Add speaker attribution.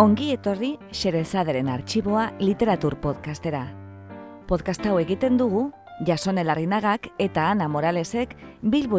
Speaker 1: Ongi etorri Xerezaderen arxiboa literatur podcastera. Podcast hau egiten dugu Jasone Larrinagak eta Ana Moralesek Bilbo